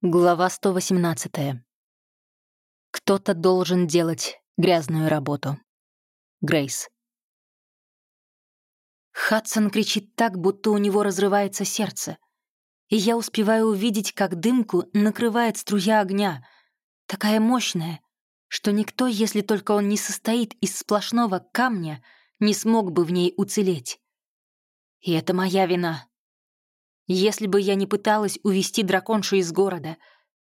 Глава 118. Кто-то должен делать грязную работу. Грейс. Хадсон кричит так, будто у него разрывается сердце. И я успеваю увидеть, как дымку накрывает струя огня, такая мощная, что никто, если только он не состоит из сплошного камня, не смог бы в ней уцелеть. И это моя вина. Если бы я не пыталась увести драконшу из города,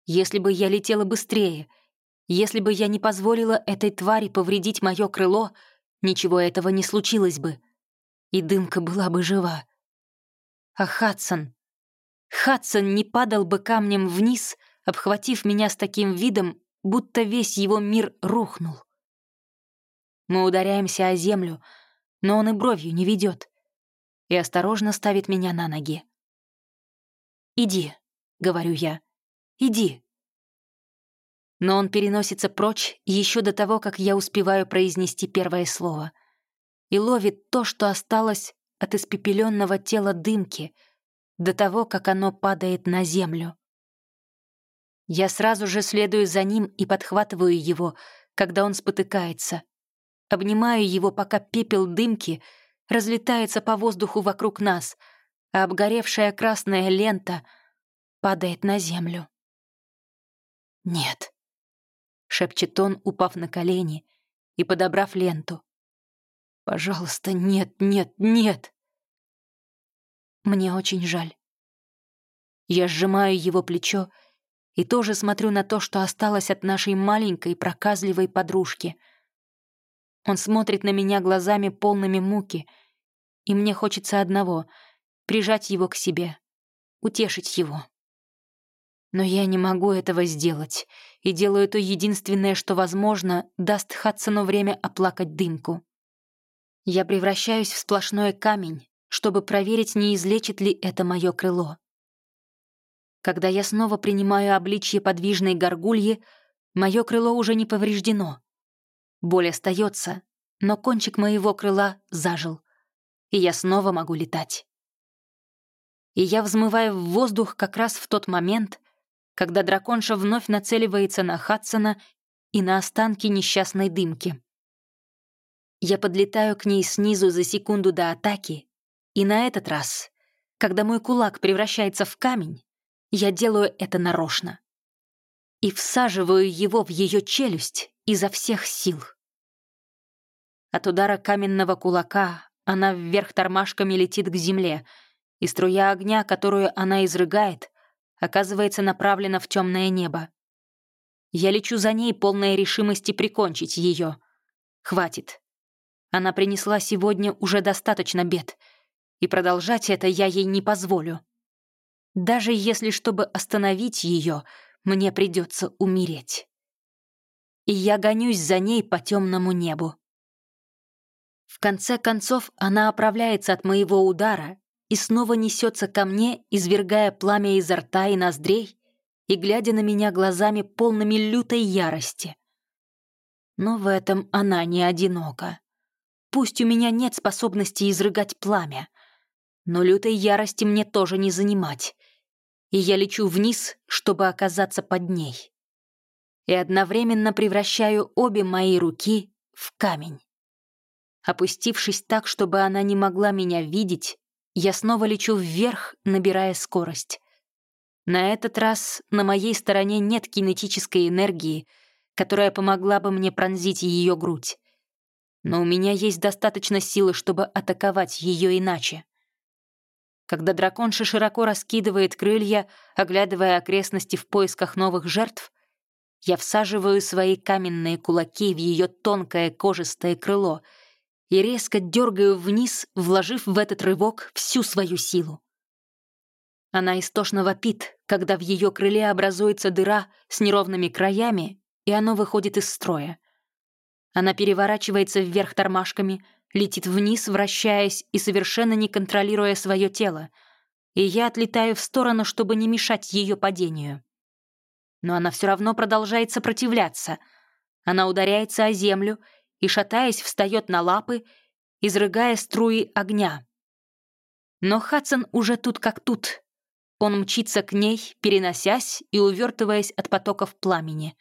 если бы я летела быстрее, если бы я не позволила этой твари повредить мое крыло, ничего этого не случилось бы. И дымка была бы жива. А Хадсон... Хадсон не падал бы камнем вниз, обхватив меня с таким видом, будто весь его мир рухнул. Мы ударяемся о землю, но он и бровью не ведет и осторожно ставит меня на ноги. «Иди», — говорю я, — «иди». Но он переносится прочь еще до того, как я успеваю произнести первое слово, и ловит то, что осталось от испепеленного тела дымки, до того, как оно падает на землю. Я сразу же следую за ним и подхватываю его, когда он спотыкается. Обнимаю его, пока пепел дымки разлетается по воздуху вокруг нас — а обгоревшая красная лента падает на землю. «Нет», — шепчет он, упав на колени и подобрав ленту. «Пожалуйста, нет, нет, нет!» Мне очень жаль. Я сжимаю его плечо и тоже смотрю на то, что осталось от нашей маленькой проказливой подружки. Он смотрит на меня глазами полными муки, и мне хочется одного — прижать его к себе, утешить его. Но я не могу этого сделать, и делаю то единственное, что, возможно, даст Хадсону время оплакать дымку. Я превращаюсь в сплошной камень, чтобы проверить, не излечит ли это мое крыло. Когда я снова принимаю обличье подвижной горгульи, мое крыло уже не повреждено. Боль остается, но кончик моего крыла зажил, и я снова могу летать и я взмываю в воздух как раз в тот момент, когда драконша вновь нацеливается на Хадсона и на останки несчастной дымки. Я подлетаю к ней снизу за секунду до атаки, и на этот раз, когда мой кулак превращается в камень, я делаю это нарочно. И всаживаю его в ее челюсть изо всех сил. От удара каменного кулака она вверх тормашками летит к земле — и струя огня, которую она изрыгает, оказывается направлена в темное небо. Я лечу за ней, полная решимости прикончить ее. Хватит. Она принесла сегодня уже достаточно бед, и продолжать это я ей не позволю. Даже если, чтобы остановить ее, мне придется умереть. И я гонюсь за ней по темному небу. В конце концов, она оправляется от моего удара и снова несется ко мне, извергая пламя изо рта и ноздрей и глядя на меня глазами полными лютой ярости. Но в этом она не одинока. Пусть у меня нет способности изрыгать пламя, но лютой ярости мне тоже не занимать, и я лечу вниз, чтобы оказаться под ней. И одновременно превращаю обе мои руки в камень. Опустившись так, чтобы она не могла меня видеть, я снова лечу вверх, набирая скорость. На этот раз на моей стороне нет кинетической энергии, которая помогла бы мне пронзить ее грудь. Но у меня есть достаточно силы, чтобы атаковать ее иначе. Когда драконша широко раскидывает крылья, оглядывая окрестности в поисках новых жертв, я всаживаю свои каменные кулаки в ее тонкое кожистое крыло — и резко дергаю вниз, вложив в этот рывок всю свою силу. Она истошно вопит, когда в ее крыле образуется дыра с неровными краями, и оно выходит из строя. Она переворачивается вверх тормашками, летит вниз, вращаясь и совершенно не контролируя свое тело, и я отлетаю в сторону, чтобы не мешать ее падению. Но она все равно продолжает сопротивляться. Она ударяется о землю и, шатаясь, встает на лапы, изрыгая струи огня. Но Хадсон уже тут как тут. Он мчится к ней, переносясь и увертываясь от потоков пламени.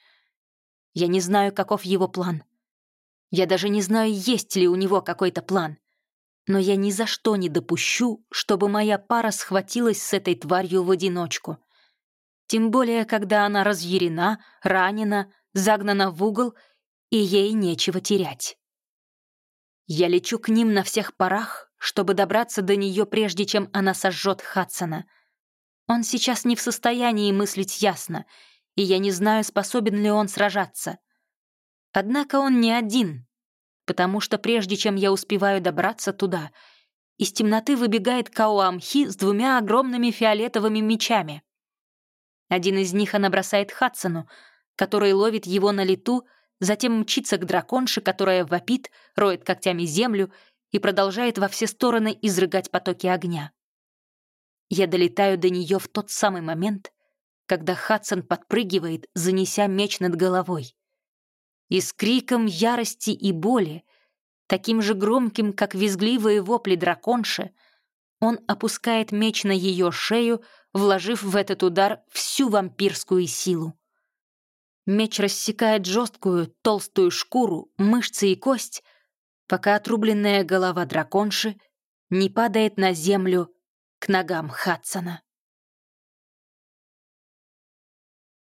Я не знаю, каков его план. Я даже не знаю, есть ли у него какой-то план. Но я ни за что не допущу, чтобы моя пара схватилась с этой тварью в одиночку. Тем более, когда она разъярена, ранена, загнана в угол, и ей нечего терять. Я лечу к ним на всех парах, чтобы добраться до нее, прежде чем она сожжет Хадсона. Он сейчас не в состоянии мыслить ясно, и я не знаю, способен ли он сражаться. Однако он не один, потому что прежде чем я успеваю добраться туда, из темноты выбегает Кауамхи с двумя огромными фиолетовыми мечами. Один из них она бросает Хадсону, который ловит его на лету, затем мчится к драконше, которая вопит, роет когтями землю и продолжает во все стороны изрыгать потоки огня. Я долетаю до нее в тот самый момент, когда Хадсон подпрыгивает, занеся меч над головой. И с криком ярости и боли, таким же громким, как визгливые вопли драконши, он опускает меч на ее шею, вложив в этот удар всю вампирскую силу. Меч рассекает жесткую, толстую шкуру, мышцы и кость, пока отрубленная голова драконши не падает на землю к ногам Хадсона.